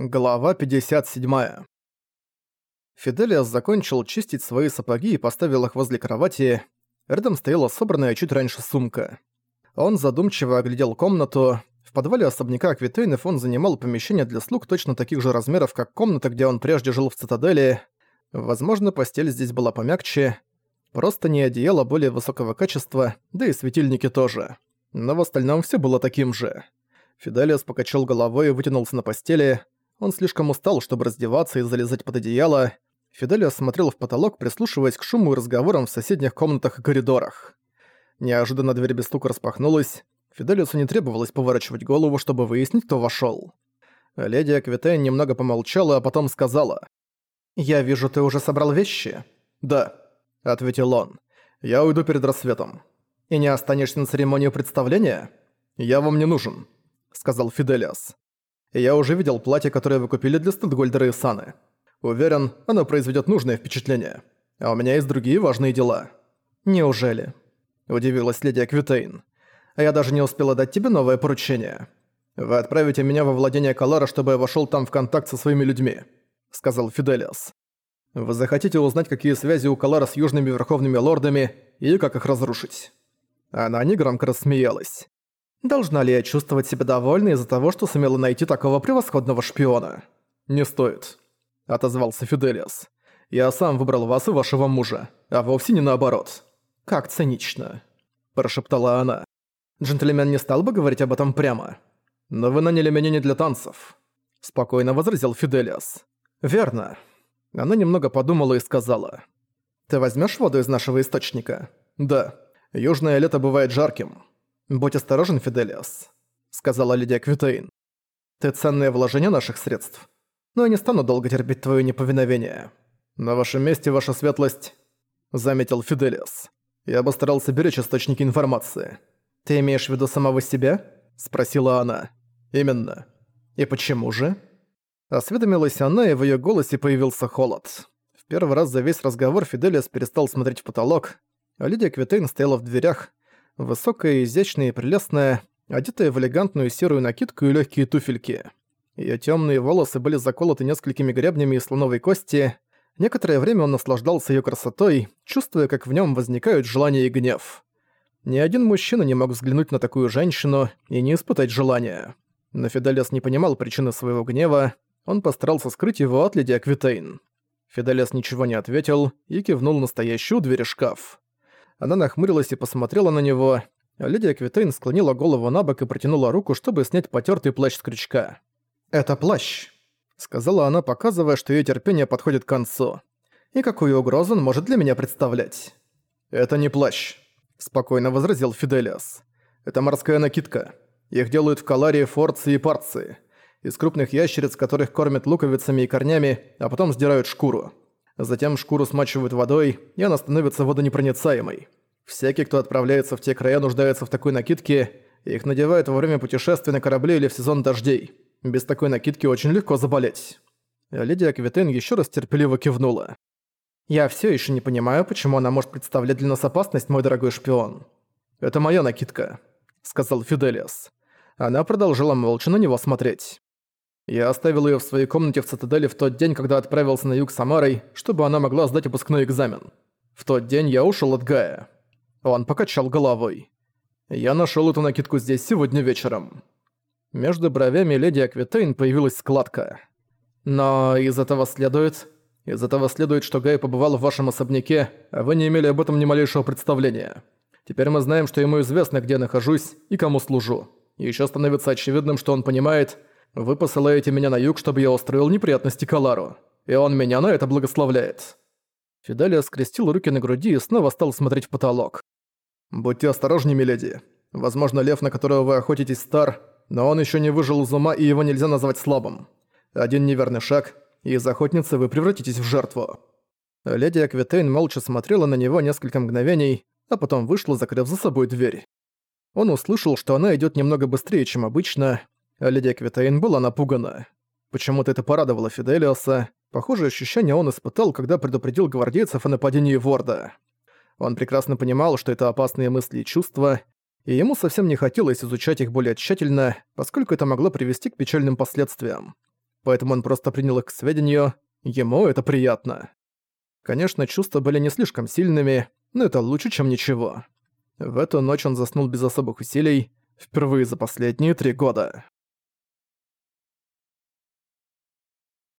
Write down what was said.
Глава 57. Фиделиас закончил чистить свои сапоги и поставил их возле кровати. Рядом стояла собранная чуть раньше сумка. Он задумчиво оглядел комнату. В подвале особняка Аквитейнов он занимал помещение для слуг точно таких же размеров, как комната, где он прежде жил в цитадели. Возможно, постель здесь была помягче. Просто не одеяло более высокого качества, да и светильники тоже. Но в остальном все было таким же. Фиделиас покачал головой и вытянулся на постели. Он слишком устал, чтобы раздеваться и залезать под одеяло. Фиделио смотрел в потолок, прислушиваясь к шуму и разговорам в соседних комнатах и коридорах. Неожиданно дверь без стука распахнулась. Фиделиусу не требовалось поворачивать голову, чтобы выяснить, кто вошёл. Леди Аквитейн немного помолчала, а потом сказала. «Я вижу, ты уже собрал вещи?» «Да», — ответил он. «Я уйду перед рассветом». «И не останешься на церемонию представления?» «Я вам не нужен», — сказал Фиделиас. Я уже видел платье, которое вы купили для Стендгольдера и Саны. Уверен, оно произведет нужное впечатление. А у меня есть другие важные дела». «Неужели?» – удивилась леди Аквитейн. «А я даже не успела дать тебе новое поручение. Вы отправите меня во владение Калара, чтобы я вошёл там в контакт со своими людьми», – сказал Фиделиас. «Вы захотите узнать, какие связи у Калара с южными верховными лордами и как их разрушить». Она негромко рассмеялась. Должна ли я чувствовать себя довольной из-за того, что сумела найти такого превосходного шпиона? Не стоит, отозвался Фиделиас. Я сам выбрал вас и вашего мужа, а вовсе не наоборот. Как цинично, прошептала она. Джентльмен не стал бы говорить об этом прямо. Но вы наняли меня не для танцев, спокойно возразил Фиделиас. Верно. Она немного подумала и сказала. Ты возьмешь воду из нашего источника? Да. Южное лето бывает жарким. «Будь осторожен, Фиделиас», — сказала Лидия Квитейн. «Ты ценное вложение наших средств. Но я не стану долго терпеть твое неповиновение. На вашем месте, ваша светлость», — заметил Фиделиас. «Я бы старался беречь источники информации». «Ты имеешь в виду самого себя?» — спросила она. «Именно. И почему же?» Осведомилась она, и в её голосе появился холод. В первый раз за весь разговор Фиделиас перестал смотреть в потолок, а Лидия Квитейн стояла в дверях, Высокая, изящная и прелестная, одетая в элегантную серую накидку и легкие туфельки. Ее темные волосы были заколоты несколькими гребнями из слоновой кости. Некоторое время он наслаждался ее красотой, чувствуя, как в нем возникают желание и гнев. Ни один мужчина не мог взглянуть на такую женщину и не испытать желания. Но Фиделес не понимал причины своего гнева, он постарался скрыть его от леди Аквитейн. Фиделес ничего не ответил и кивнул настоящую дверь шкаф. Она нахмурилась и посмотрела на него. Лидия Квитейн склонила голову на бок и протянула руку, чтобы снять потертый плащ с крючка. «Это плащ», — сказала она, показывая, что ее терпение подходит к концу. «И какую угрозу он может для меня представлять?» «Это не плащ», — спокойно возразил Фиделиас. «Это морская накидка. Их делают в Каларии, Форции и Парции. Из крупных ящериц, которых кормят луковицами и корнями, а потом сдирают шкуру. Затем шкуру смачивают водой, и она становится водонепроницаемой. Всякий, кто отправляется в те края, нуждается в такой накидке, их надевают во время путешествия на корабле или в сезон дождей. Без такой накидки очень легко заболеть. Лидия Квитен еще раз терпеливо кивнула. «Я все еще не понимаю, почему она может представлять для нас опасность, мой дорогой шпион». «Это моя накидка», — сказал Фиделиас. Она продолжила молча на него смотреть. Я оставил её в своей комнате в цитадели в тот день, когда отправился на юг с Амарой, чтобы она могла сдать выпускной экзамен. В тот день я ушёл от Гая. Он покачал головой. Я нашёл эту накидку здесь сегодня вечером. Между бровями леди Аквитейн появилась складка. Но из этого следует... Из этого следует, что Гай побывал в вашем особняке, а вы не имели об этом ни малейшего представления. Теперь мы знаем, что ему известно, где я нахожусь и кому служу. Ещё становится очевидным, что он понимает, вы посылаете меня на юг, чтобы я устроил неприятности Калару. И он меня на это благословляет». Фиделия скрестил руки на груди и снова стал смотреть в потолок. «Будьте осторожнее, миледи. Возможно, лев, на которого вы охотитесь, стар, но он еще не выжил из ума, и его нельзя назвать слабым. Один неверный шаг, и из охотницы вы превратитесь в жертву». Леди Аквитейн молча смотрела на него несколько мгновений, а потом вышла, закрыв за собой дверь. Он услышал, что она идет немного быстрее, чем обычно, Леди Квитейн была напугана. Почему-то это порадовало Фиделиоса. Похожее ощущение он испытал, когда предупредил гвардейцев о нападении Ворда. Он прекрасно понимал, что это опасные мысли и чувства, и ему совсем не хотелось изучать их более тщательно, поскольку это могло привести к печальным последствиям. поэтому он просто принял их к сведению, ему это приятно. Конечно, чувства были не слишком сильными, но это лучше, чем ничего. В эту ночь он заснул без особых усилий, впервые за последние три года.